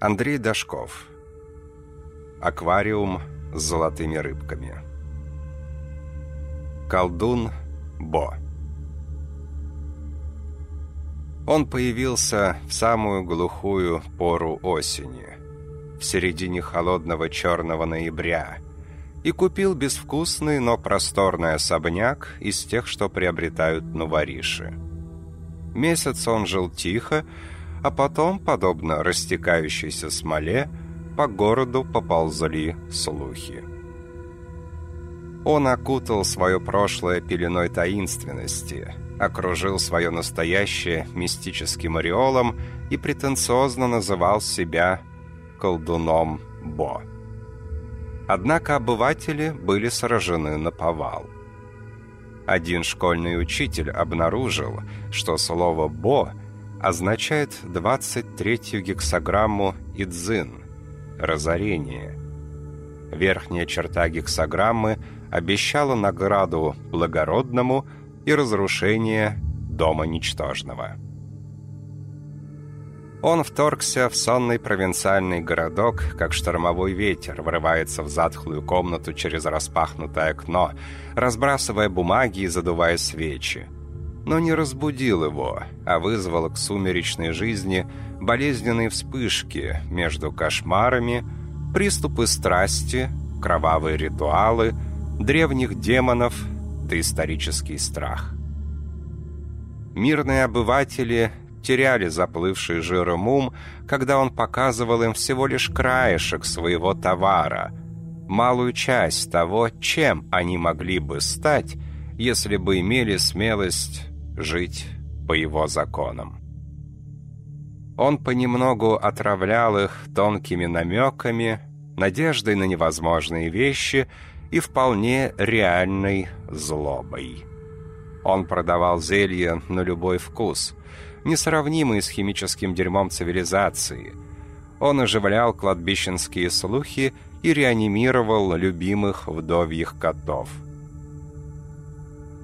Андрей Дашков. Аквариум с золотыми рыбками. Колдун Бо. Он появился в самую глухую пору осени, в середине холодного черного ноября, и купил безвкусный, но просторный особняк из тех, что приобретают новориши. Месяц он жил тихо, а потом, подобно растекающейся смоле, по городу поползли слухи. Он окутал свое прошлое пеленой таинственности, окружил свое настоящее мистическим ореолом и претенциозно называл себя колдуном Бо. Однако обыватели были сражены на повал. Один школьный учитель обнаружил, что слово «бо» означает 23-ю гексограмму Идзин – разорение. Верхняя черта гексограммы обещала награду благородному и разрушение дома ничтожного. Он вторгся в сонный провинциальный городок, как штормовой ветер врывается в затхлую комнату через распахнутое окно, разбрасывая бумаги и задувая свечи но не разбудил его, а вызвал к сумеречной жизни болезненные вспышки между кошмарами, приступы страсти, кровавые ритуалы, древних демонов, доисторический страх. Мирные обыватели теряли заплывший жиром ум, когда он показывал им всего лишь краешек своего товара, малую часть того, чем они могли бы стать, если бы имели смелость жить по его законам. Он понемногу отравлял их тонкими намеками, надеждой на невозможные вещи и вполне реальной злобой. Он продавал зелья на любой вкус, несравнимые с химическим дерьмом цивилизации. Он оживлял кладбищенские слухи и реанимировал любимых вдовьих котов –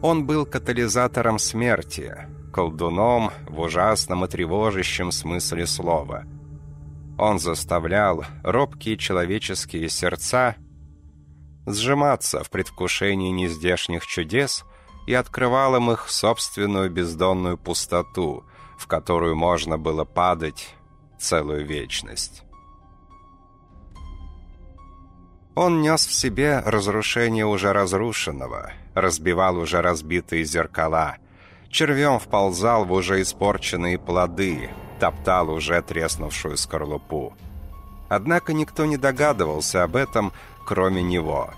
он был катализатором смерти, колдуном в ужасном и тревожащем смысле слова. Он заставлял робкие человеческие сердца сжиматься в предвкушении нездешних чудес и открывал им их собственную бездонную пустоту, в которую можно было падать целую вечность. Он нес в себе разрушение уже разрушенного, разбивал уже разбитые зеркала, червем вползал в уже испорченные плоды, топтал уже треснувшую скорлупу. Однако никто не догадывался об этом, кроме него.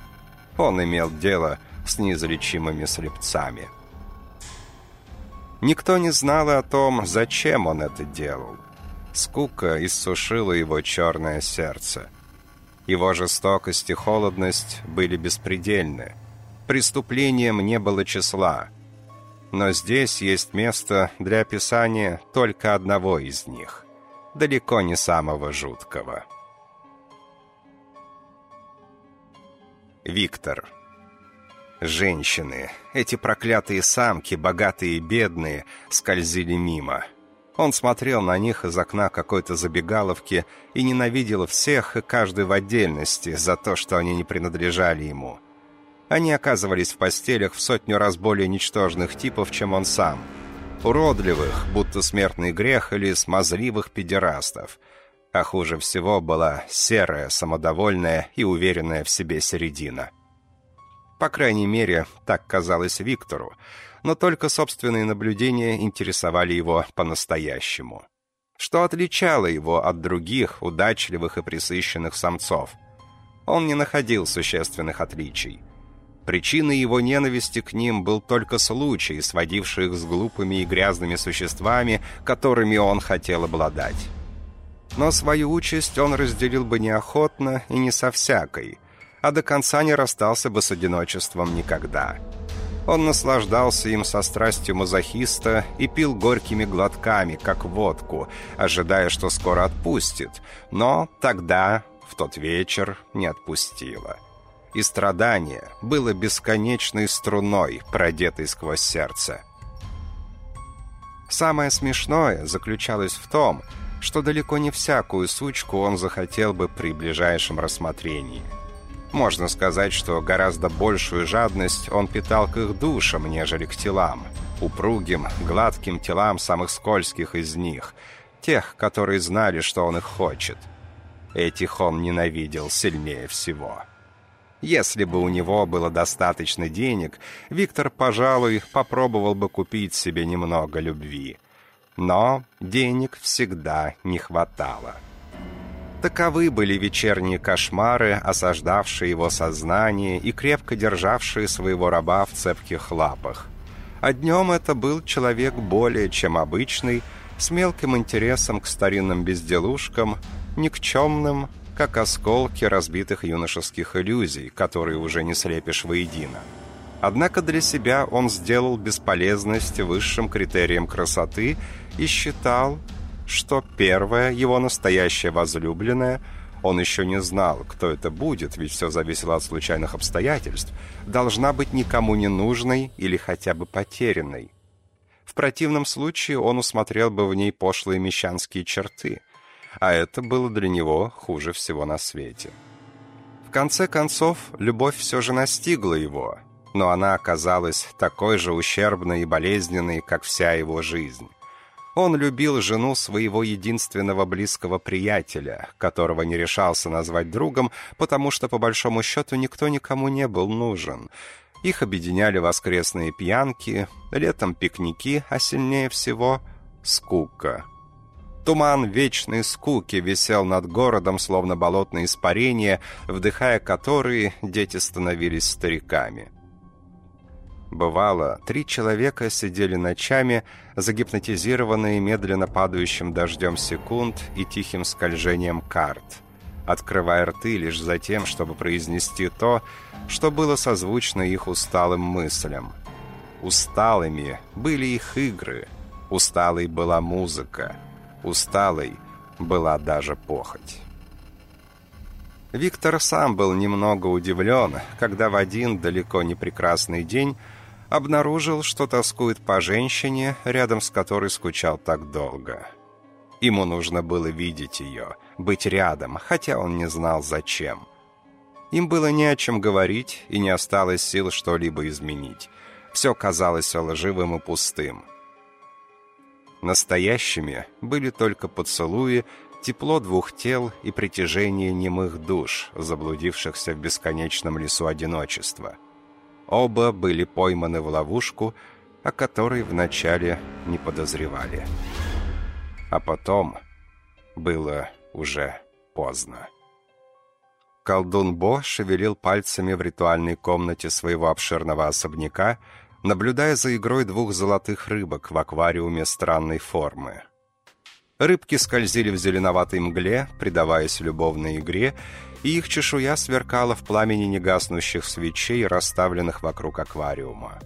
Он имел дело с неизлечимыми слепцами. Никто не знал о том, зачем он это делал. Скука иссушила его черное сердце. Его жестокость и холодность были беспредельны. Преступлением не было числа. Но здесь есть место для описания только одного из них. Далеко не самого жуткого. Виктор. Женщины, эти проклятые самки, богатые и бедные, скользили мимо. Он смотрел на них из окна какой-то забегаловки и ненавидел всех и каждый в отдельности за то, что они не принадлежали ему. Они оказывались в постелях в сотню раз более ничтожных типов, чем он сам. Уродливых, будто смертный грех, или смазливых педерастов. А хуже всего была серая, самодовольная и уверенная в себе середина. По крайней мере, так казалось Виктору, но только собственные наблюдения интересовали его по-настоящему. Что отличало его от других, удачливых и присыщенных самцов? Он не находил существенных отличий. Причиной его ненависти к ним был только случай, сводивший их с глупыми и грязными существами, которыми он хотел обладать. Но свою участь он разделил бы неохотно и не со всякой, а до конца не расстался бы с одиночеством никогда. Он наслаждался им со страстью мазохиста и пил горькими глотками, как водку, ожидая, что скоро отпустит. Но тогда, в тот вечер, не отпустило. И страдание было бесконечной струной, продетой сквозь сердце. Самое смешное заключалось в том, что далеко не всякую сучку он захотел бы при ближайшем рассмотрении. Можно сказать, что гораздо большую жадность он питал к их душам, нежели к телам, упругим, гладким телам самых скользких из них, тех, которые знали, что он их хочет. Этих он ненавидел сильнее всего. Если бы у него было достаточно денег, Виктор, пожалуй, попробовал бы купить себе немного любви. Но денег всегда не хватало. Таковы были вечерние кошмары, осаждавшие его сознание и крепко державшие своего раба в цепких лапах. А днем это был человек более чем обычный, с мелким интересом к старинным безделушкам, никчемным, как осколки разбитых юношеских иллюзий, которые уже не слепишь воедино. Однако для себя он сделал бесполезность высшим критерием красоты и считал, что первая, его настоящая возлюбленная, он еще не знал, кто это будет, ведь все зависело от случайных обстоятельств, должна быть никому не нужной или хотя бы потерянной. В противном случае он усмотрел бы в ней пошлые мещанские черты – а это было для него хуже всего на свете. В конце концов, любовь все же настигла его, но она оказалась такой же ущербной и болезненной, как вся его жизнь. Он любил жену своего единственного близкого приятеля, которого не решался назвать другом, потому что, по большому счету, никто никому не был нужен. Их объединяли воскресные пьянки, летом пикники, а сильнее всего — скука — Туман вечной скуки висел над городом, словно болотное испарение, вдыхая которые дети становились стариками. Бывало, три человека сидели ночами, загипнотизированные медленно падающим дождем секунд и тихим скольжением карт, открывая рты лишь за тем, чтобы произнести то, что было созвучно их усталым мыслям. Усталыми были их игры, усталой была музыка — Усталой была даже похоть. Виктор сам был немного удивлен, когда в один далеко не прекрасный день обнаружил, что тоскует по женщине, рядом с которой скучал так долго. Ему нужно было видеть ее, быть рядом, хотя он не знал зачем. Им было не о чем говорить, и не осталось сил что-либо изменить. Все казалось лживым и пустым. Настоящими были только поцелуи, тепло двух тел и притяжение немых душ, заблудившихся в бесконечном лесу одиночества. Оба были пойманы в ловушку, о которой вначале не подозревали. А потом было уже поздно. Колдун Бо шевелил пальцами в ритуальной комнате своего обширного особняка, наблюдая за игрой двух золотых рыбок в аквариуме странной формы. Рыбки скользили в зеленоватой мгле, предаваясь любовной игре, и их чешуя сверкала в пламени негаснущих свечей, расставленных вокруг аквариума.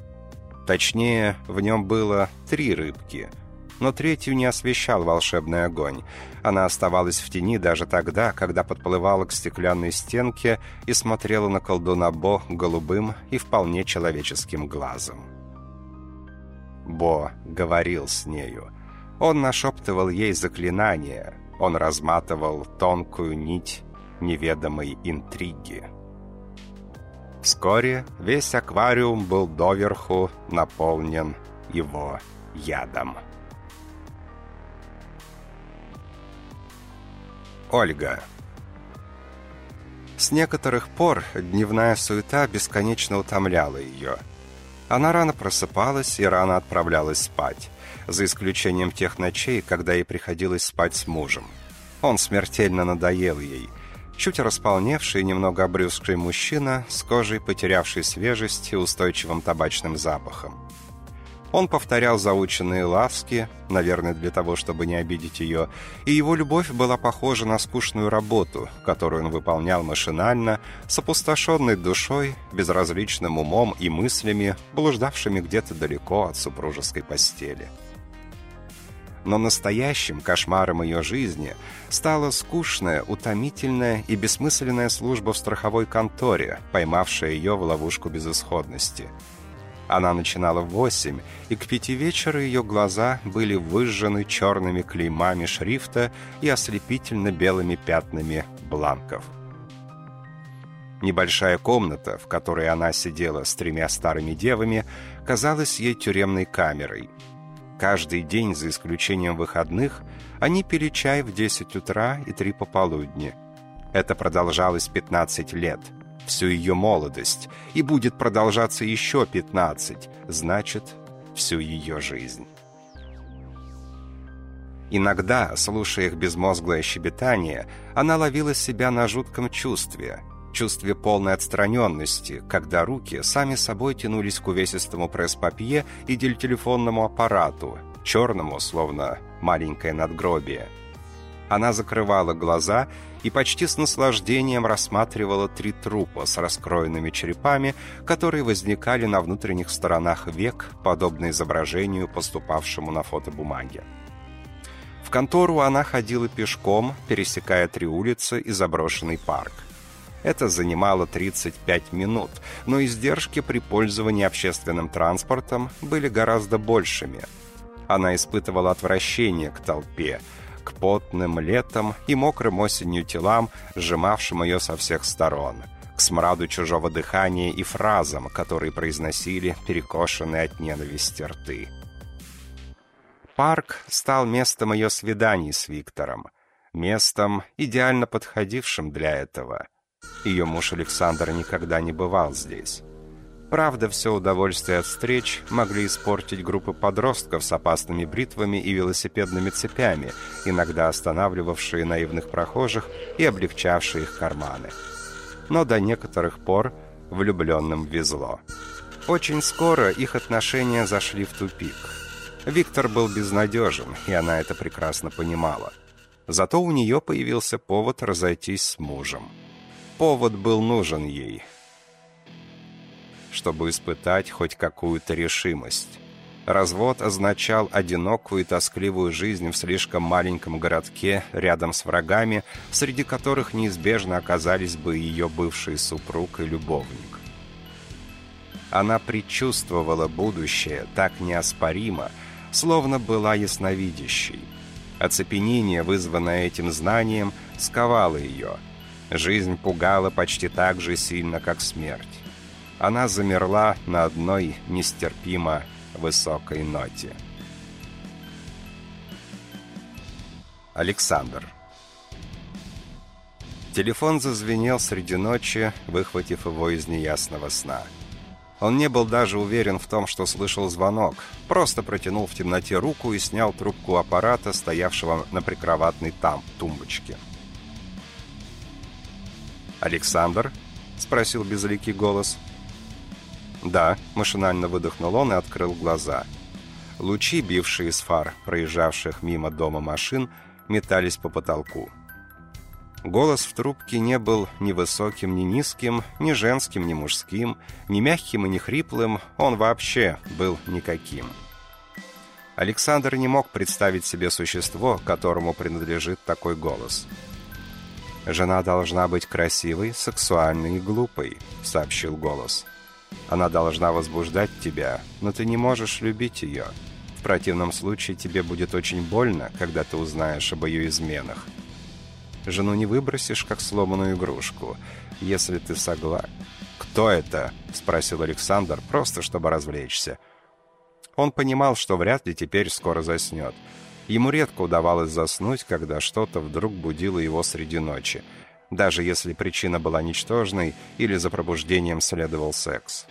Точнее, в нем было три рыбки — но третью не освещал волшебный огонь. Она оставалась в тени даже тогда, когда подплывала к стеклянной стенке и смотрела на колдуна Бо голубым и вполне человеческим глазом. Бо говорил с нею. Он нашептывал ей заклинания, он разматывал тонкую нить неведомой интриги. Вскоре весь аквариум был доверху наполнен его ядом. Ольга. С некоторых пор дневная суета бесконечно утомляла ее. Она рано просыпалась и рано отправлялась спать, за исключением тех ночей, когда ей приходилось спать с мужем. Он смертельно надоел ей. Чуть располневший, немного обрюзгший мужчина с кожей, потерявшей свежесть и устойчивым табачным запахом. Он повторял заученные ласки, наверное, для того, чтобы не обидеть ее, и его любовь была похожа на скучную работу, которую он выполнял машинально, с опустошенной душой, безразличным умом и мыслями, блуждавшими где-то далеко от супружеской постели. Но настоящим кошмаром ее жизни стала скучная, утомительная и бессмысленная служба в страховой конторе, поймавшая ее в ловушку безысходности – Она начинала в восемь, и к пяти вечера ее глаза были выжжены черными клеймами шрифта и ослепительно белыми пятнами бланков. Небольшая комната, в которой она сидела с тремя старыми девами, казалась ей тюремной камерой. Каждый день, за исключением выходных, они пили чай в 10 утра и 3 пополудни. Это продолжалось 15 лет – всю ее молодость, и будет продолжаться еще 15, значит, всю ее жизнь. Иногда, слушая их безмозглое щебетание, она ловила себя на жутком чувстве, чувстве полной отстраненности, когда руки сами собой тянулись к увесистому пресс-папье и телефонному аппарату, черному, словно маленькое надгробие. Она закрывала глаза и почти с наслаждением рассматривала три трупа с раскроенными черепами, которые возникали на внутренних сторонах век, подобно изображению, поступавшему на фотобумаге. В контору она ходила пешком, пересекая три улицы и заброшенный парк. Это занимало 35 минут, но издержки при пользовании общественным транспортом были гораздо большими. Она испытывала отвращение к толпе, к потным летом и мокрым осенью телам, сжимавшим ее со всех сторон, к смраду чужого дыхания и фразам, которые произносили перекошенные от ненависти рты. Парк стал местом ее свиданий с Виктором, местом, идеально подходившим для этого. Ее муж Александр никогда не бывал здесь. Правда, все удовольствие от встреч могли испортить группы подростков с опасными бритвами и велосипедными цепями, иногда останавливавшие наивных прохожих и облегчавшие их карманы. Но до некоторых пор влюбленным везло. Очень скоро их отношения зашли в тупик. Виктор был безнадежен, и она это прекрасно понимала. Зато у нее появился повод разойтись с мужем. Повод был нужен ей — чтобы испытать хоть какую-то решимость. Развод означал одинокую и тоскливую жизнь в слишком маленьком городке рядом с врагами, среди которых неизбежно оказались бы ее бывший супруг и любовник. Она предчувствовала будущее так неоспоримо, словно была ясновидящей. Оцепенение, вызванное этим знанием, сковало ее. Жизнь пугала почти так же сильно, как смерть она замерла на одной нестерпимо высокой ноте. Александр Телефон зазвенел среди ночи, выхватив его из неясного сна. Он не был даже уверен в том, что слышал звонок, просто протянул в темноте руку и снял трубку аппарата, стоявшего на прикроватной там тумбочке. «Александр?» — спросил безликий голос. «Да», — машинально выдохнул он и открыл глаза. Лучи, бившие из фар, проезжавших мимо дома машин, метались по потолку. Голос в трубке не был ни высоким, ни низким, ни женским, ни мужским, ни мягким и ни хриплым, он вообще был никаким. Александр не мог представить себе существо, которому принадлежит такой голос. «Жена должна быть красивой, сексуальной и глупой», — сообщил голос. Она должна возбуждать тебя, но ты не можешь любить ее. В противном случае тебе будет очень больно, когда ты узнаешь об ее изменах. Жену не выбросишь, как сломанную игрушку, если ты согласен. «Кто это?» — спросил Александр, просто чтобы развлечься. Он понимал, что вряд ли теперь скоро заснет. Ему редко удавалось заснуть, когда что-то вдруг будило его среди ночи — даже если причина была ничтожной или за пробуждением следовал секс.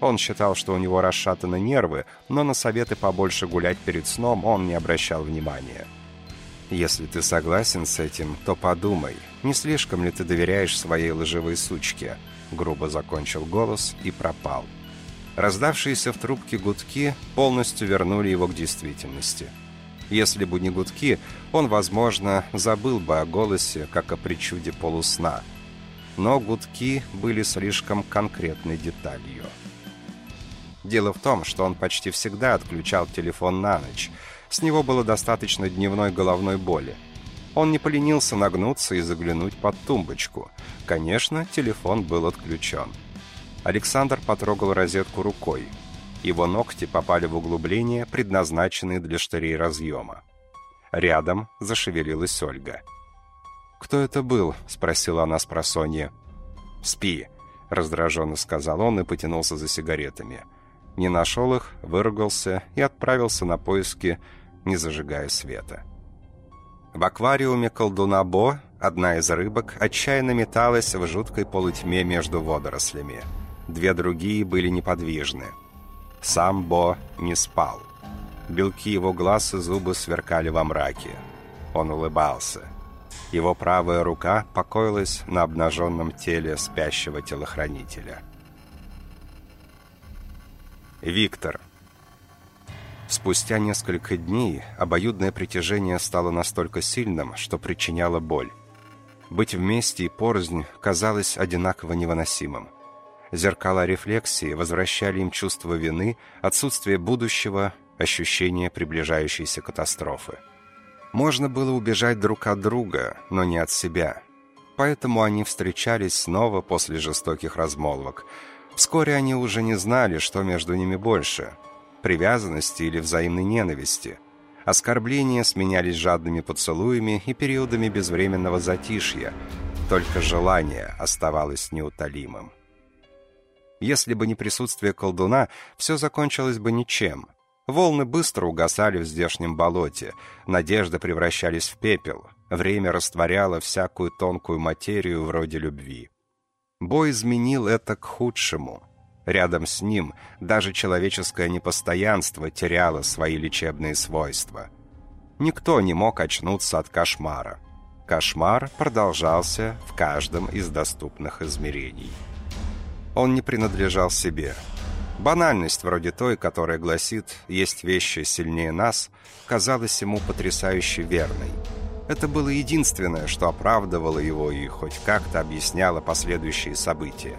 Он считал, что у него расшатаны нервы, но на советы побольше гулять перед сном он не обращал внимания. «Если ты согласен с этим, то подумай, не слишком ли ты доверяешь своей лживой сучке?» Грубо закончил голос и пропал. Раздавшиеся в трубке гудки полностью вернули его к действительности – если бы не гудки, он, возможно, забыл бы о голосе, как о причуде полусна. Но гудки были слишком конкретной деталью. Дело в том, что он почти всегда отключал телефон на ночь. С него было достаточно дневной головной боли. Он не поленился нагнуться и заглянуть под тумбочку. Конечно, телефон был отключен. Александр потрогал розетку рукой. Его ногти попали в углубление, предназначенные для штырей разъема. Рядом зашевелилась Ольга. «Кто это был?» — спросила она с просонья. «Спи», — раздраженно сказал он и потянулся за сигаретами. Не нашел их, выругался и отправился на поиски, не зажигая света. В аквариуме колдуна Бо одна из рыбок отчаянно металась в жуткой полутьме между водорослями. Две другие были неподвижны. Сам Бо не спал. Белки его глаз и зубы сверкали во мраке. Он улыбался. Его правая рука покоилась на обнаженном теле спящего телохранителя. Виктор. Спустя несколько дней обоюдное притяжение стало настолько сильным, что причиняло боль. Быть вместе и порознь казалось одинаково невыносимым. Зеркала рефлексии возвращали им чувство вины, отсутствие будущего, ощущение приближающейся катастрофы. Можно было убежать друг от друга, но не от себя. Поэтому они встречались снова после жестоких размолвок. Вскоре они уже не знали, что между ними больше – привязанности или взаимной ненависти. Оскорбления сменялись жадными поцелуями и периодами безвременного затишья. Только желание оставалось неутолимым. Если бы не присутствие колдуна, все закончилось бы ничем – Волны быстро угасали в здешнем болоте, надежды превращались в пепел, время растворяло всякую тонкую материю вроде любви. Бой изменил это к худшему. Рядом с ним даже человеческое непостоянство теряло свои лечебные свойства. Никто не мог очнуться от кошмара. Кошмар продолжался в каждом из доступных измерений. Он не принадлежал себе – Банальность, вроде той, которая гласит «есть вещи сильнее нас», казалась ему потрясающе верной. Это было единственное, что оправдывало его и хоть как-то объясняло последующие события.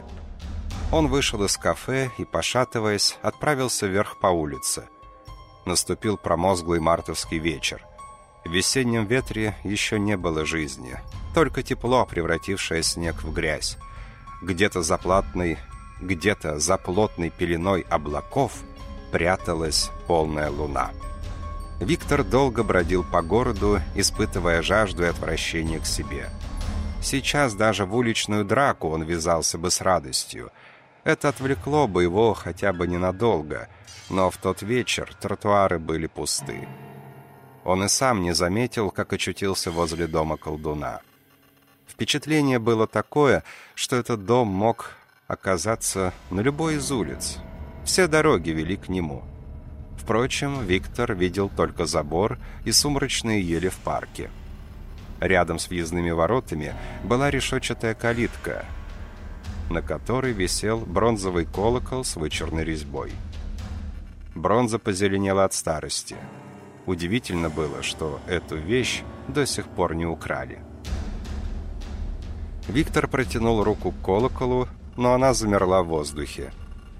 Он вышел из кафе и, пошатываясь, отправился вверх по улице. Наступил промозглый мартовский вечер. В весеннем ветре еще не было жизни, только тепло, превратившее снег в грязь. Где-то за платной где-то за плотной пеленой облаков пряталась полная луна. Виктор долго бродил по городу, испытывая жажду и отвращение к себе. Сейчас даже в уличную драку он ввязался бы с радостью. Это отвлекло бы его хотя бы ненадолго, но в тот вечер тротуары были пусты. Он и сам не заметил, как очутился возле дома колдуна. Впечатление было такое, что этот дом мог оказаться на любой из улиц. Все дороги вели к нему. Впрочем, Виктор видел только забор и сумрачные ели в парке. Рядом с въездными воротами была решетчатая калитка, на которой висел бронзовый колокол с вычурной резьбой. Бронза позеленела от старости. Удивительно было, что эту вещь до сих пор не украли. Виктор протянул руку к колоколу, но она замерла в воздухе.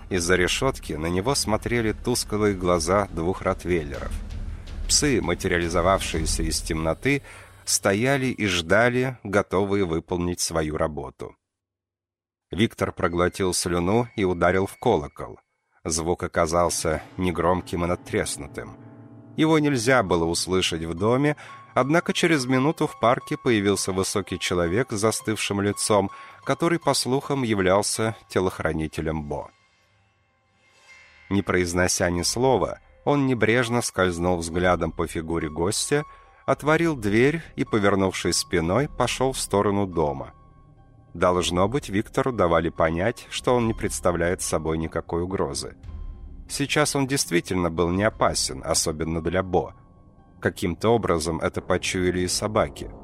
Из-за решетки на него смотрели тусклые глаза двух ротвейлеров. Псы, материализовавшиеся из темноты, стояли и ждали, готовые выполнить свою работу. Виктор проглотил слюну и ударил в колокол. Звук оказался негромким и надтреснутым. Его нельзя было услышать в доме, однако через минуту в парке появился высокий человек с застывшим лицом, который, по слухам, являлся телохранителем Бо. Не произнося ни слова, он небрежно скользнул взглядом по фигуре гостя, отворил дверь и, повернувшись спиной, пошел в сторону дома. Должно быть, Виктору давали понять, что он не представляет собой никакой угрозы. Сейчас он действительно был не опасен, особенно для Бо. Каким-то образом это почуяли и собаки –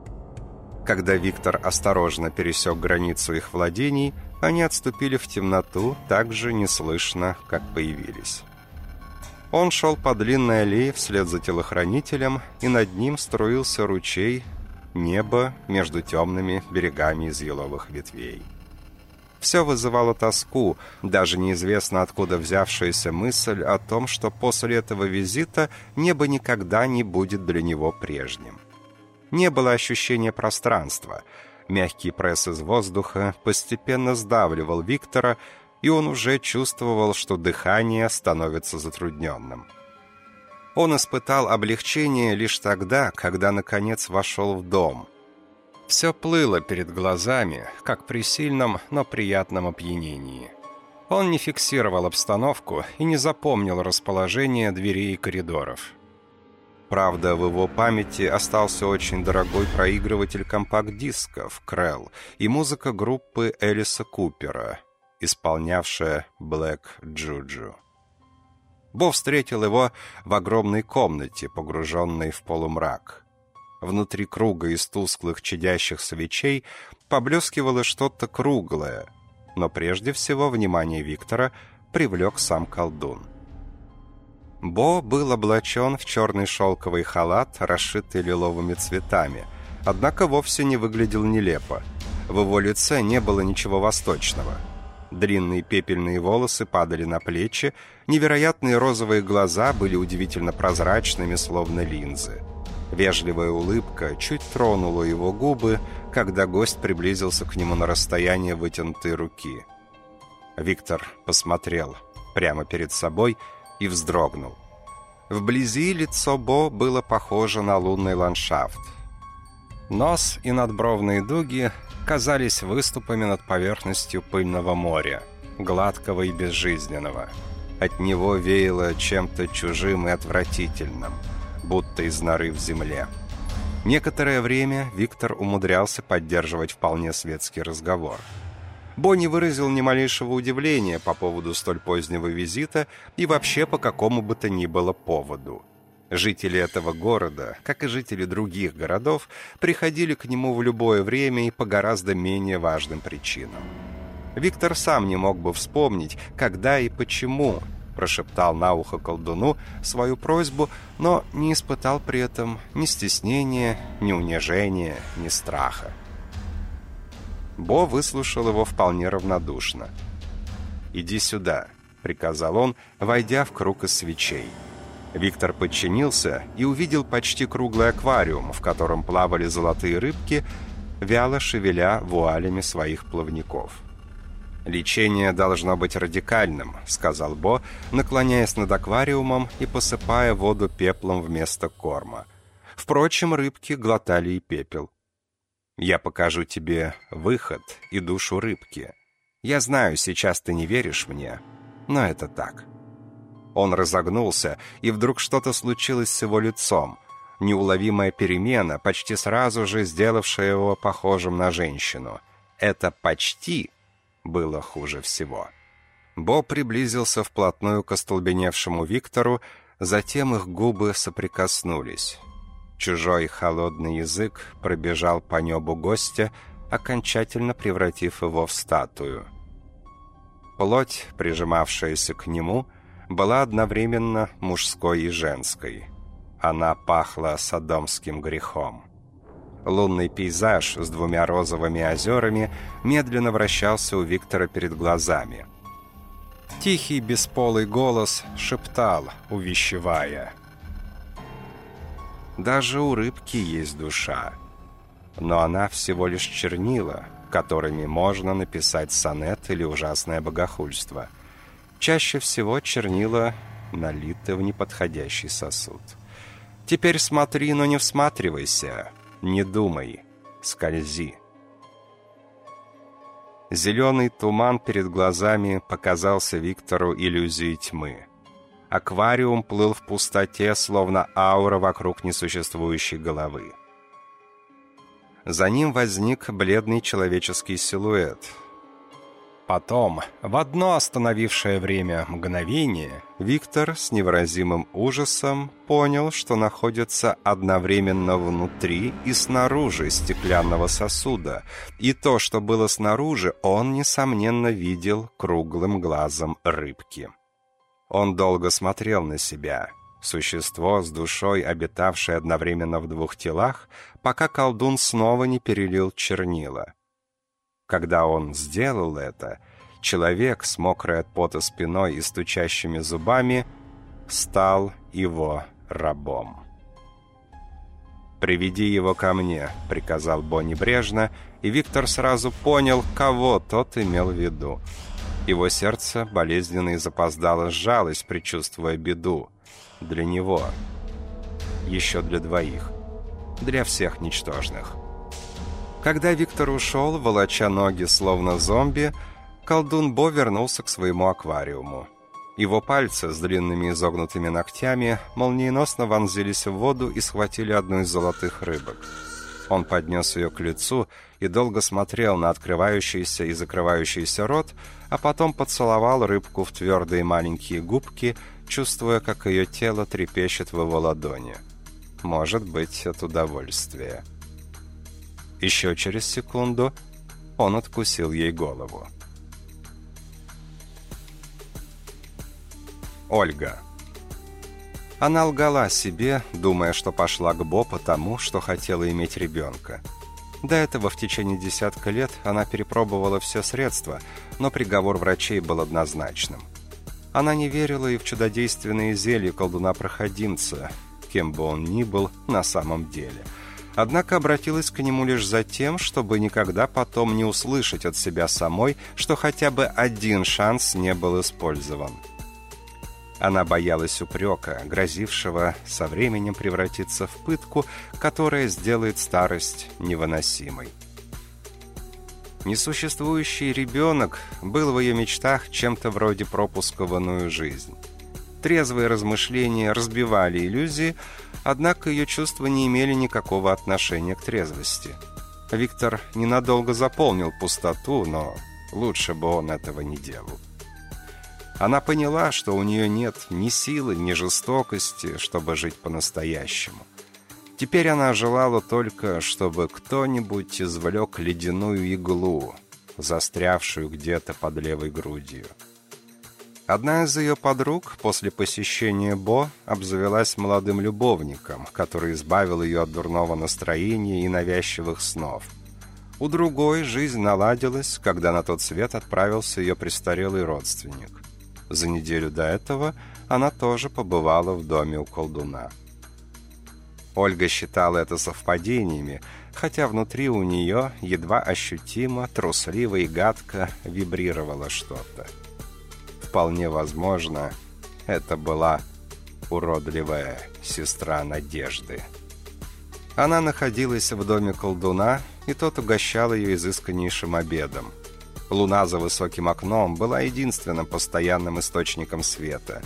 когда Виктор осторожно пересек границу их владений, они отступили в темноту так же неслышно, как появились. Он шел по длинной аллее вслед за телохранителем, и над ним струился ручей, небо между темными берегами из еловых ветвей. Все вызывало тоску, даже неизвестно откуда взявшаяся мысль о том, что после этого визита небо никогда не будет для него прежним. Не было ощущения пространства. Мягкий пресс из воздуха постепенно сдавливал Виктора, и он уже чувствовал, что дыхание становится затрудненным. Он испытал облегчение лишь тогда, когда наконец вошел в дом. Все плыло перед глазами, как при сильном, но приятном опьянении. Он не фиксировал обстановку и не запомнил расположение дверей и коридоров. Правда, в его памяти остался очень дорогой проигрыватель компакт-дисков «Крелл» и музыка группы Элиса Купера, исполнявшая «Блэк Джуджу». Бо встретил его в огромной комнате, погруженной в полумрак. Внутри круга из тусклых чадящих свечей поблескивало что-то круглое, но прежде всего внимание Виктора привлек сам колдун. Бо был облачен в черный шелковый халат, расшитый лиловыми цветами, однако вовсе не выглядел нелепо. В его лице не было ничего восточного – Длинные пепельные волосы падали на плечи, невероятные розовые глаза были удивительно прозрачными, словно линзы. Вежливая улыбка чуть тронула его губы, когда гость приблизился к нему на расстояние вытянутой руки. Виктор посмотрел прямо перед собой и вздрогнул. Вблизи лицо Бо было похоже на лунный ландшафт. Нос и надбровные дуги казались выступами над поверхностью пыльного моря, гладкого и безжизненного. От него веяло чем-то чужим и отвратительным, будто из норы в земле. Некоторое время Виктор умудрялся поддерживать вполне светский разговор. Бонни выразил ни малейшего удивления по поводу столь позднего визита и вообще по какому бы то ни было поводу – Жители этого города, как и жители других городов, приходили к нему в любое время и по гораздо менее важным причинам. Виктор сам не мог бы вспомнить, когда и почему прошептал на ухо колдуну свою просьбу, но не испытал при этом ни стеснения, ни унижения, ни страха. Бо выслушал его вполне равнодушно. «Иди сюда», — приказал он, войдя в круг из свечей. Виктор подчинился и увидел почти круглый аквариум, в котором плавали золотые рыбки, вяло шевеля вуалями своих плавников. «Лечение должно быть радикальным», — сказал Бо, наклоняясь над аквариумом и посыпая воду пеплом вместо корма. Впрочем, рыбки глотали и пепел. «Я покажу тебе выход и душу рыбки. Я знаю, сейчас ты не веришь мне, но это так». Он разогнулся, и вдруг что-то случилось с его лицом. Неуловимая перемена, почти сразу же сделавшая его похожим на женщину. Это «почти» было хуже всего. Бо приблизился вплотную к остолбеневшему Виктору, затем их губы соприкоснулись. Чужой холодный язык пробежал по небу гостя, окончательно превратив его в статую. Плоть, прижимавшаяся к нему, — была одновременно мужской и женской. Она пахла содомским грехом. Лунный пейзаж с двумя розовыми озерами медленно вращался у Виктора перед глазами. Тихий бесполый голос шептал, увещевая. «Даже у рыбки есть душа, но она всего лишь чернила, которыми можно написать сонет или ужасное богохульство». Чаще всего чернила налиты в неподходящий сосуд. Теперь смотри, но не всматривайся, не думай, скользи. Зеленый туман перед глазами показался Виктору иллюзией тьмы. Аквариум плыл в пустоте, словно аура вокруг несуществующей головы. За ним возник бледный человеческий силуэт — Потом, в одно остановившее время мгновение, Виктор с невыразимым ужасом понял, что находится одновременно внутри и снаружи стеклянного сосуда, и то, что было снаружи, он, несомненно, видел круглым глазом рыбки. Он долго смотрел на себя, существо с душой, обитавшее одновременно в двух телах, пока колдун снова не перелил чернила — когда он сделал это, человек с мокрой от пота спиной и стучащими зубами стал его рабом. «Приведи его ко мне», — приказал Бо небрежно, и Виктор сразу понял, кого тот имел в виду. Его сердце болезненно и запоздало сжалось, предчувствуя беду. Для него. Еще для двоих. Для всех ничтожных. Когда Виктор ушел, волоча ноги словно зомби, колдун Бо вернулся к своему аквариуму. Его пальцы с длинными изогнутыми ногтями молниеносно вонзились в воду и схватили одну из золотых рыбок. Он поднес ее к лицу и долго смотрел на открывающийся и закрывающийся рот, а потом поцеловал рыбку в твердые маленькие губки, чувствуя, как ее тело трепещет в его ладони. Может быть, от удовольствия. Еще через секунду он откусил ей голову. Ольга. Она лгала себе, думая, что пошла к Бо потому, что хотела иметь ребенка. До этого в течение десятка лет она перепробовала все средства, но приговор врачей был однозначным. Она не верила и в чудодейственные зелья колдуна-проходимца, кем бы он ни был на самом деле. Однако обратилась к нему лишь за тем, чтобы никогда потом не услышать от себя самой, что хотя бы один шанс не был использован. Она боялась упрека, грозившего со временем превратиться в пытку, которая сделает старость невыносимой. Несуществующий ребенок был в ее мечтах чем-то вроде пропуска в иную жизнь. Трезвые размышления разбивали иллюзии, однако ее чувства не имели никакого отношения к трезвости. Виктор ненадолго заполнил пустоту, но лучше бы он этого не делал. Она поняла, что у нее нет ни силы, ни жестокости, чтобы жить по-настоящему. Теперь она желала только, чтобы кто-нибудь извлек ледяную иглу, застрявшую где-то под левой грудью. Одна из ее подруг после посещения Бо обзавелась молодым любовником, который избавил ее от дурного настроения и навязчивых снов. У другой жизнь наладилась, когда на тот свет отправился ее престарелый родственник. За неделю до этого она тоже побывала в доме у колдуна. Ольга считала это совпадениями, хотя внутри у нее едва ощутимо, трусливо и гадко вибрировало что-то. Вполне возможно, это была уродливая сестра Надежды. Она находилась в доме колдуна, и тот угощал ее изысканнейшим обедом – Луна за высоким окном была единственным постоянным источником света.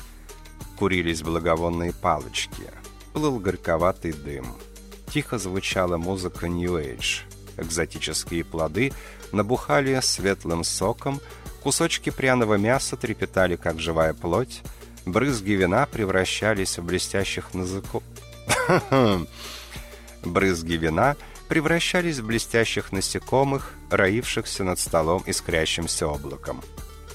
Курились благовонные палочки. Плыл горьковатый дым. Тихо звучала музыка Age. Экзотические плоды набухали светлым соком, кусочки пряного мяса трепетали, как живая плоть, брызги вина превращались в блестящих языков... Брызги вина превращались в блестящих насекомых, роившихся над столом искрящимся облаком.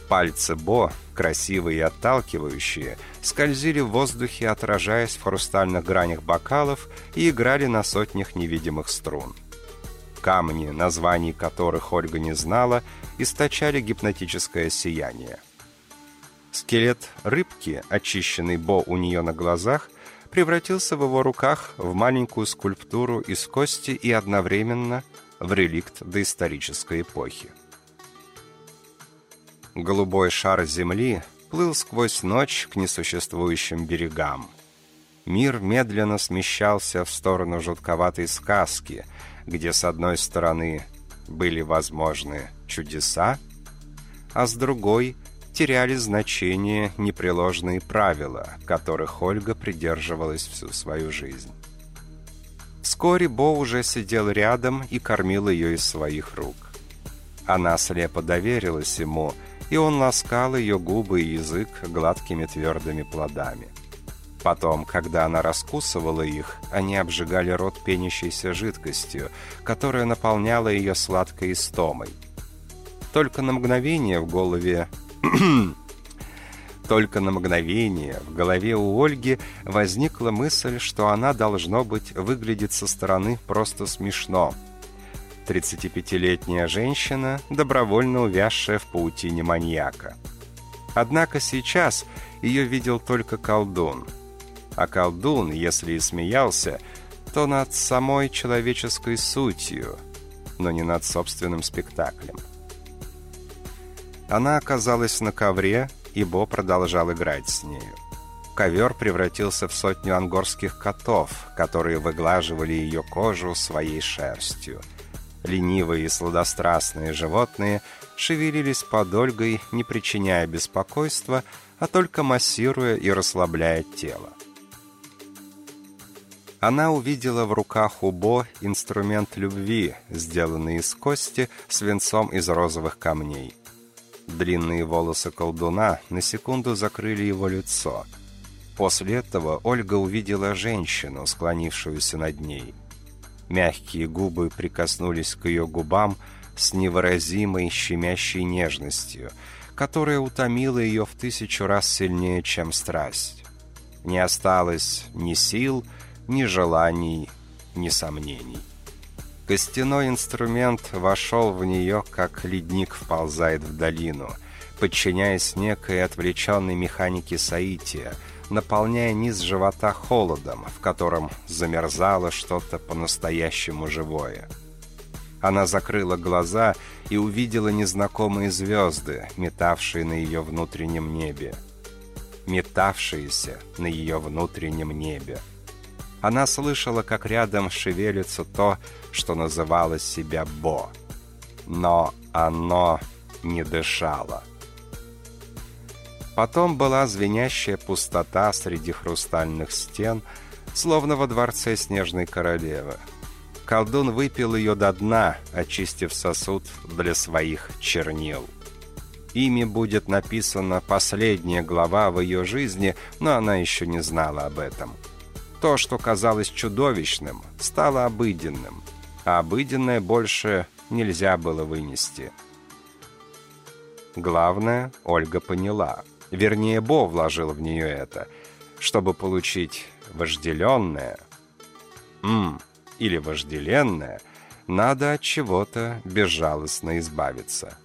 Пальцы Бо, красивые и отталкивающие, скользили в воздухе, отражаясь в хрустальных гранях бокалов и играли на сотнях невидимых струн. Камни, названий которых Ольга не знала, источали гипнотическое сияние. Скелет рыбки, очищенный Бо у нее на глазах, превратился в его руках в маленькую скульптуру из кости и одновременно в реликт доисторической эпохи. Голубой шар Земли плыл сквозь ночь к несуществующим берегам. Мир медленно смещался в сторону жутковатой сказки, где с одной стороны были возможны чудеса, а с другой теряли значение непреложные правила, которых Ольга придерживалась всю свою жизнь. Вскоре Бо уже сидел рядом и кормил ее из своих рук. Она слепо доверилась ему, и он ласкал ее губы и язык гладкими твердыми плодами. Потом, когда она раскусывала их, они обжигали рот пенящейся жидкостью, которая наполняла ее сладкой истомой. Только на мгновение в голове Только на мгновение в голове у Ольги возникла мысль, что она, должно быть, выглядит со стороны просто смешно. 35-летняя женщина, добровольно увязшая в паутине маньяка. Однако сейчас ее видел только колдун. А колдун, если и смеялся, то над самой человеческой сутью, но не над собственным спектаклем. Она оказалась на ковре, и Бо продолжал играть с нею. Ковер превратился в сотню ангорских котов, которые выглаживали ее кожу своей шерстью. Ленивые и сладострастные животные шевелились под Ольгой, не причиняя беспокойства, а только массируя и расслабляя тело. Она увидела в руках Убо инструмент любви, сделанный из кости свинцом из розовых камней. Длинные волосы колдуна на секунду закрыли его лицо. После этого Ольга увидела женщину, склонившуюся над ней. Мягкие губы прикоснулись к ее губам с невыразимой щемящей нежностью, которая утомила ее в тысячу раз сильнее, чем страсть. Не осталось ни сил, ни ни желаний, ни сомнений. Костяной инструмент вошел в нее, как ледник вползает в долину, подчиняясь некой отвлеченной механике соития, наполняя низ живота холодом, в котором замерзало что-то по-настоящему живое. Она закрыла глаза и увидела незнакомые звезды, метавшие на ее внутреннем небе. Метавшиеся на ее внутреннем небе. Она слышала, как рядом шевелится то, что называло себя Бо. Но оно не дышало. Потом была звенящая пустота среди хрустальных стен, словно во дворце Снежной Королевы. Колдун выпил ее до дна, очистив сосуд для своих чернил. Ими будет написана последняя глава в ее жизни, но она еще не знала об этом. То, что казалось чудовищным, стало обыденным, а обыденное больше нельзя было вынести. Главное, Ольга поняла, вернее, Бо вложил в нее это, чтобы получить вожделенное, м или вожделенное, надо от чего-то безжалостно избавиться.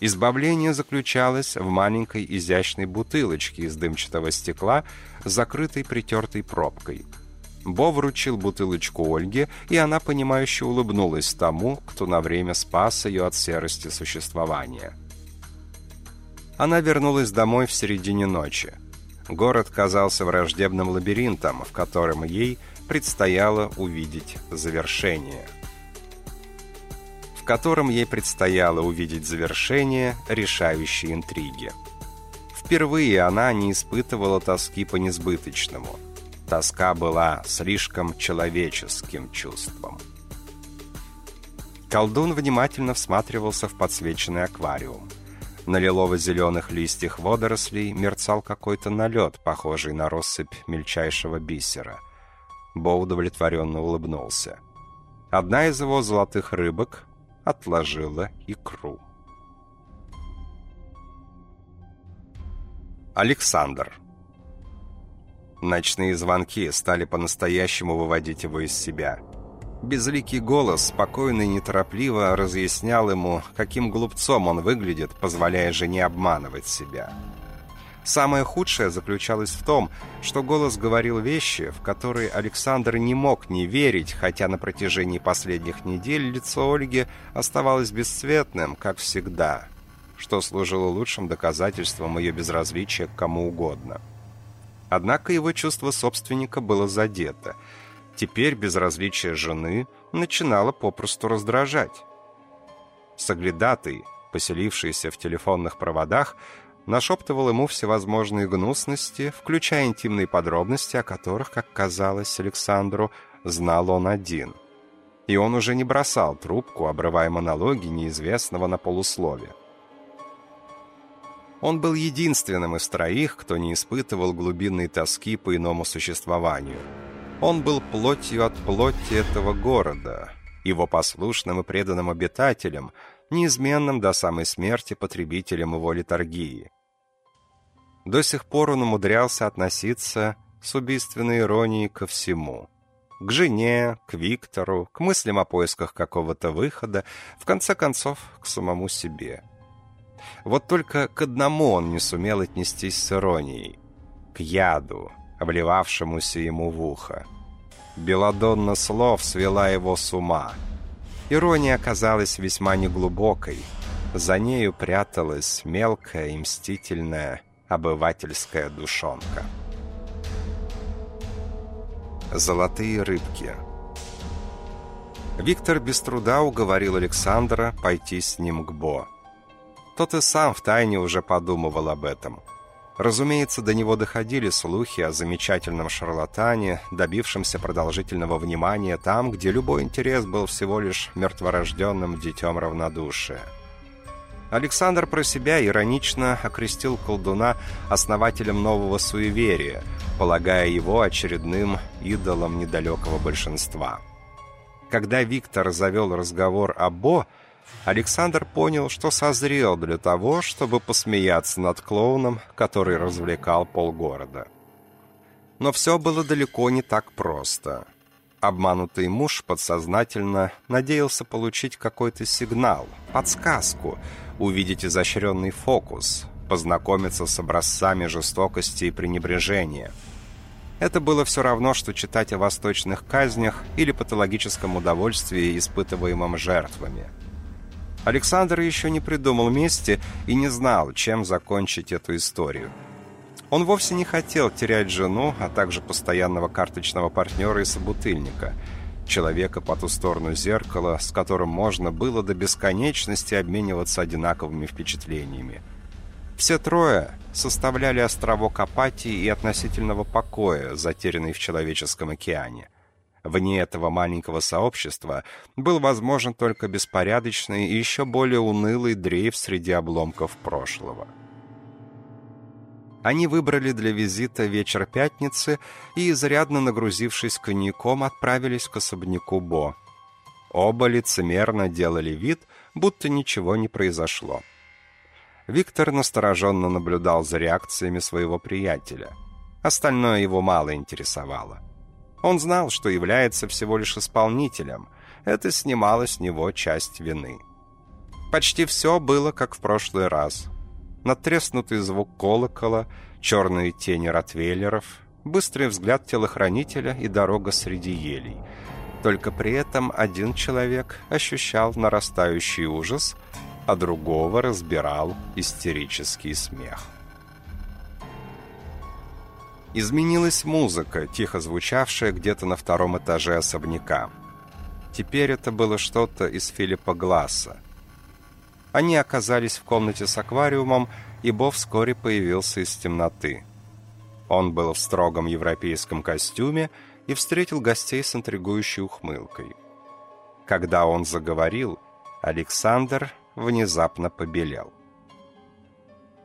Избавление заключалось в маленькой изящной бутылочке из дымчатого стекла закрытой притертой пробкой. Бо вручил бутылочку Ольге, и она, понимающе улыбнулась тому, кто на время спас ее от серости существования. Она вернулась домой в середине ночи. Город казался враждебным лабиринтом, в котором ей предстояло увидеть завершение – котором ей предстояло увидеть завершение решающей интриги. Впервые она не испытывала тоски по несбыточному. Тоска была слишком человеческим чувством. Колдун внимательно всматривался в подсвеченный аквариум. На лилово-зеленых листьях водорослей мерцал какой-то налет, похожий на россыпь мельчайшего бисера. Бо удовлетворенно улыбнулся. Одна из его золотых рыбок отложила икру. Александр Ночные звонки стали по-настоящему выводить его из себя. Безликий голос спокойно и неторопливо разъяснял ему, каким глупцом он выглядит, позволяя жене обманывать себя. Самое худшее заключалось в том, что голос говорил вещи, в которые Александр не мог не верить, хотя на протяжении последних недель лицо Ольги оставалось бесцветным, как всегда, что служило лучшим доказательством ее безразличия к кому угодно. Однако его чувство собственника было задето. Теперь безразличие жены начинало попросту раздражать. Соглядатый, поселившийся в телефонных проводах, нашептывал ему всевозможные гнусности, включая интимные подробности, о которых, как казалось Александру, знал он один. И он уже не бросал трубку, обрывая монологи неизвестного на полуслове. Он был единственным из троих, кто не испытывал глубинной тоски по иному существованию. Он был плотью от плоти этого города, его послушным и преданным обитателем, неизменным до самой смерти потребителем его литургии. До сих пор он умудрялся относиться с убийственной иронией ко всему. К жене, к Виктору, к мыслям о поисках какого-то выхода, в конце концов, к самому себе. Вот только к одному он не сумел отнестись с иронией. К яду, обливавшемуся ему в ухо. Беладонна слов свела его с ума. Ирония оказалась весьма неглубокой. За нею пряталась мелкая и мстительная обывательская душонка. Золотые рыбки Виктор без труда уговорил Александра пойти с ним к Бо. Тот и сам втайне уже подумывал об этом – Разумеется, до него доходили слухи о замечательном шарлатане, добившемся продолжительного внимания там, где любой интерес был всего лишь мертворожденным детем равнодушия. Александр про себя иронично окрестил колдуна основателем нового суеверия, полагая его очередным идолом недалекого большинства. Когда Виктор завел разговор о Бо, Александр понял, что созрел для того, чтобы посмеяться над клоуном, который развлекал полгорода. Но все было далеко не так просто. Обманутый муж подсознательно надеялся получить какой-то сигнал, подсказку, увидеть изощренный фокус, познакомиться с образцами жестокости и пренебрежения. Это было все равно, что читать о восточных казнях или патологическом удовольствии, испытываемом жертвами – Александр еще не придумал мести и не знал, чем закончить эту историю. Он вовсе не хотел терять жену, а также постоянного карточного партнера и собутыльника, человека по ту сторону зеркала, с которым можно было до бесконечности обмениваться одинаковыми впечатлениями. Все трое составляли островок апатии и относительного покоя, затерянный в человеческом океане. Вне этого маленького сообщества был возможен только беспорядочный и еще более унылый дрейф среди обломков прошлого. Они выбрали для визита вечер пятницы и, изрядно нагрузившись коньяком, отправились к особняку Бо. Оба лицемерно делали вид, будто ничего не произошло. Виктор настороженно наблюдал за реакциями своего приятеля. Остальное его мало интересовало. Он знал, что является всего лишь исполнителем. Это снимало с него часть вины. Почти все было, как в прошлый раз. Натреснутый звук колокола, черные тени ротвейлеров, быстрый взгляд телохранителя и дорога среди елей. Только при этом один человек ощущал нарастающий ужас, а другого разбирал истерический смех. Изменилась музыка, тихо звучавшая где-то на втором этаже особняка. Теперь это было что-то из Филиппа Гласса. Они оказались в комнате с аквариумом, и Бо вскоре появился из темноты. Он был в строгом европейском костюме и встретил гостей с интригующей ухмылкой. Когда он заговорил, Александр внезапно побелел.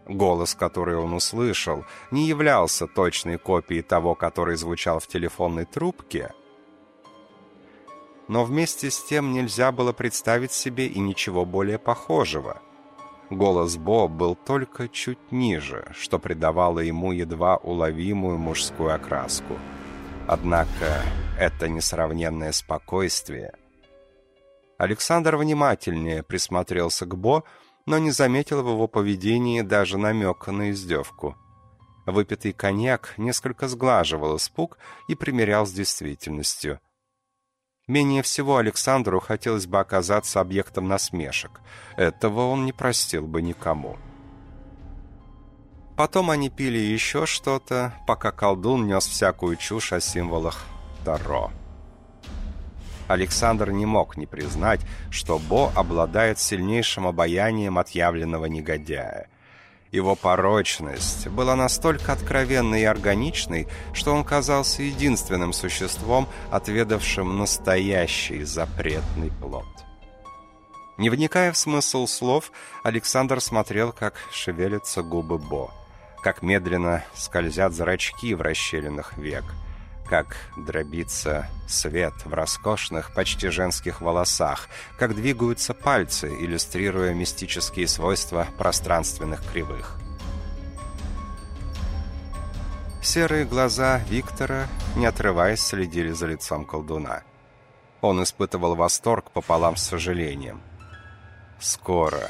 Голос, который он услышал, не являлся точной копией того, который звучал в телефонной трубке, но вместе с тем нельзя было представить себе и ничего более похожего. Голос Бо был только чуть ниже, что придавало ему едва уловимую мужскую окраску. Однако это несравненное спокойствие. Александр внимательнее присмотрелся к Бо, но не заметил в его поведении даже намека на издевку. Выпитый коньяк несколько сглаживал испуг и примерял с действительностью. Менее всего Александру хотелось бы оказаться объектом насмешек. Этого он не простил бы никому. Потом они пили еще что-то, пока колдун нес всякую чушь о символах Таро. Александр не мог не признать, что Бо обладает сильнейшим обаянием отъявленного негодяя. Его порочность была настолько откровенной и органичной, что он казался единственным существом, отведавшим настоящий запретный плод. Не вникая в смысл слов, Александр смотрел, как шевелятся губы Бо, как медленно скользят зрачки в расщелинах век – как дробится свет в роскошных, почти женских волосах, как двигаются пальцы, иллюстрируя мистические свойства пространственных кривых. Серые глаза Виктора, не отрываясь, следили за лицом колдуна. Он испытывал восторг пополам с сожалением. «Скоро,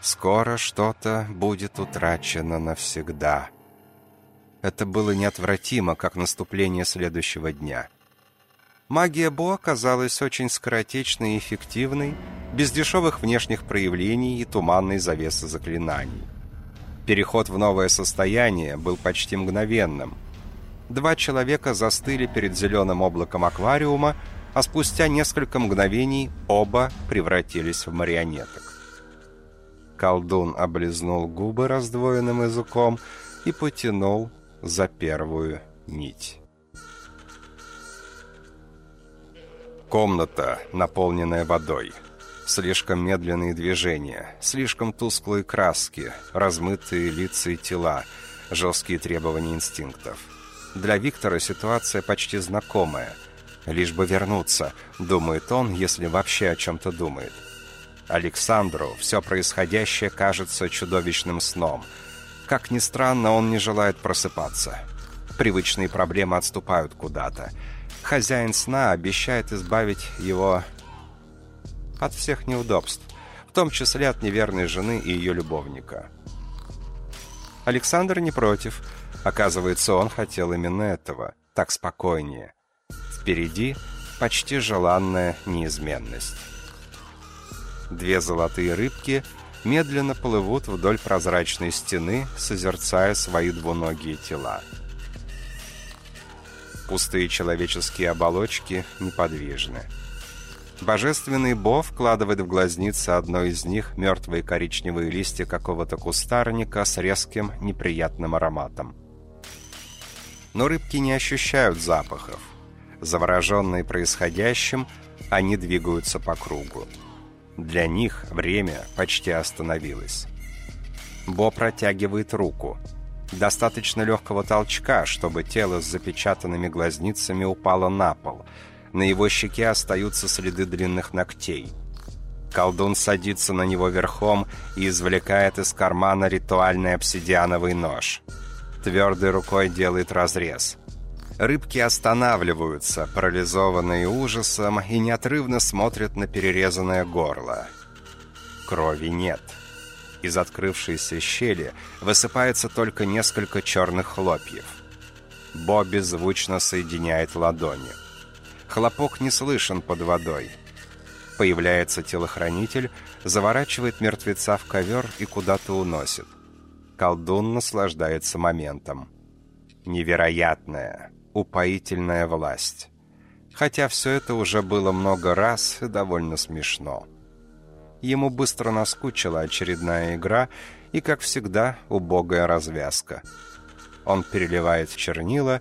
скоро что-то будет утрачено навсегда», это было неотвратимо, как наступление следующего дня. Магия Бо оказалась очень скоротечной и эффективной, без дешевых внешних проявлений и туманной завесы заклинаний. Переход в новое состояние был почти мгновенным. Два человека застыли перед зеленым облаком аквариума, а спустя несколько мгновений оба превратились в марионеток. Колдун облизнул губы раздвоенным языком и потянул за первую нить. Комната, наполненная водой. Слишком медленные движения, слишком тусклые краски, размытые лица и тела, жесткие требования инстинктов. Для Виктора ситуация почти знакомая. Лишь бы вернуться, думает он, если вообще о чем-то думает. Александру все происходящее кажется чудовищным сном. Как ни странно, он не желает просыпаться. Привычные проблемы отступают куда-то хозяин сна обещает избавить его от всех неудобств, в том числе от неверной жены и ее любовника. Александр не против. Оказывается, он хотел именно этого. Так спокойнее. Впереди почти желанная неизменность. Две золотые рыбки медленно плывут вдоль прозрачной стены, созерцая свои двуногие тела. Пустые человеческие оболочки неподвижны. Божественный Бо вкладывает в глазницы одной из них мертвые коричневые листья какого-то кустарника с резким неприятным ароматом. Но рыбки не ощущают запахов. Завороженные происходящим, они двигаются по кругу. Для них время почти остановилось. Бо протягивает руку — Достаточно легкого толчка, чтобы тело с запечатанными глазницами упало на пол. На его щеке остаются следы длинных ногтей. Колдун садится на него верхом и извлекает из кармана ритуальный обсидиановый нож. Твердой рукой делает разрез. Рыбки останавливаются, парализованные ужасом, и неотрывно смотрят на перерезанное горло. Крови нет. Из открывшейся щели высыпается только несколько черных хлопьев. Бобби звучно соединяет ладони. Хлопок не слышен под водой. Появляется телохранитель, заворачивает мертвеца в ковер и куда-то уносит. Колдун наслаждается моментом. Невероятная, упоительная власть. Хотя все это уже было много раз и довольно смешно. Ему быстро наскучила очередная игра и, как всегда, убогая развязка. Он переливает чернила,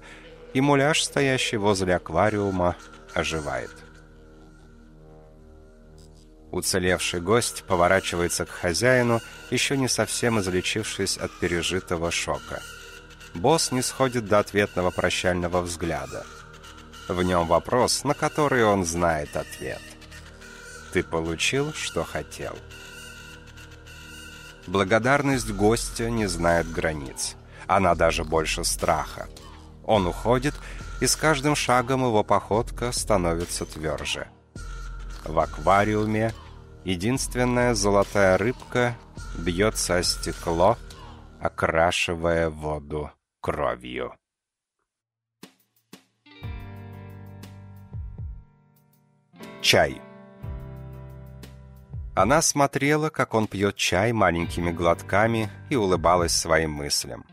и муляж, стоящий возле аквариума, оживает. Уцелевший гость поворачивается к хозяину, еще не совсем излечившись от пережитого шока. Босс не сходит до ответного прощального взгляда. В нем вопрос, на который он знает ответ — ты получил, что хотел. Благодарность гостя не знает границ. Она даже больше страха. Он уходит, и с каждым шагом его походка становится тверже. В аквариуме единственная золотая рыбка бьется о стекло, окрашивая воду кровью. Чай. Она смотрела, как он пьет чай маленькими глотками и улыбалась своим мыслям.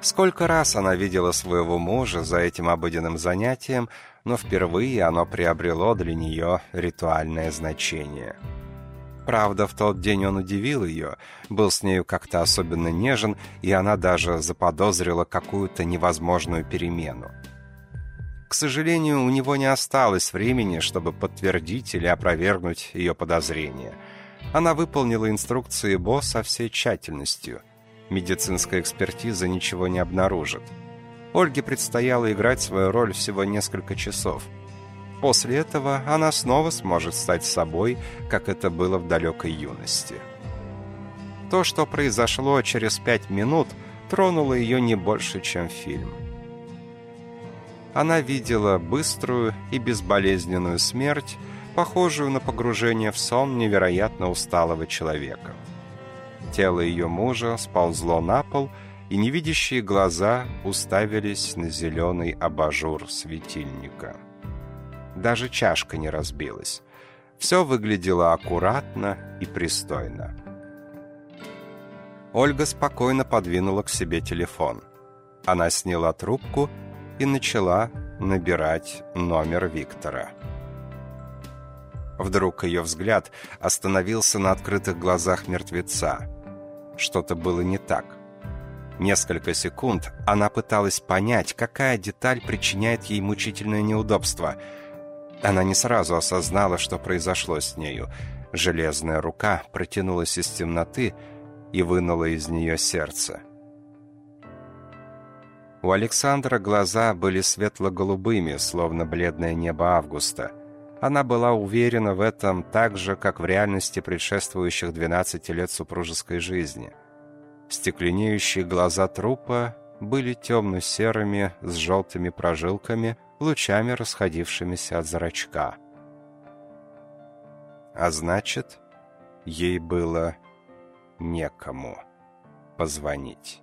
Сколько раз она видела своего мужа за этим обыденным занятием, но впервые оно приобрело для нее ритуальное значение. Правда, в тот день он удивил ее, был с нею как-то особенно нежен, и она даже заподозрила какую-то невозможную перемену. К сожалению, у него не осталось времени, чтобы подтвердить или опровергнуть ее подозрения. Она выполнила инструкции Бо со всей тщательностью. Медицинская экспертиза ничего не обнаружит. Ольге предстояло играть свою роль всего несколько часов. После этого она снова сможет стать собой, как это было в далекой юности. То, что произошло через пять минут, тронуло ее не больше, чем фильм она видела быструю и безболезненную смерть, похожую на погружение в сон невероятно усталого человека. Тело ее мужа сползло на пол, и невидящие глаза уставились на зеленый абажур светильника. Даже чашка не разбилась. Все выглядело аккуратно и пристойно. Ольга спокойно подвинула к себе телефон. Она сняла трубку и начала набирать номер Виктора. Вдруг ее взгляд остановился на открытых глазах мертвеца. Что-то было не так. Несколько секунд она пыталась понять, какая деталь причиняет ей мучительное неудобство. Она не сразу осознала, что произошло с нею. Железная рука протянулась из темноты и вынула из нее сердце. У Александра глаза были светло-голубыми, словно бледное небо августа. Она была уверена в этом так же, как в реальности предшествующих 12 лет супружеской жизни. Стекленеющие глаза трупа были темно-серыми, с желтыми прожилками, лучами расходившимися от зрачка. А значит, ей было некому позвонить.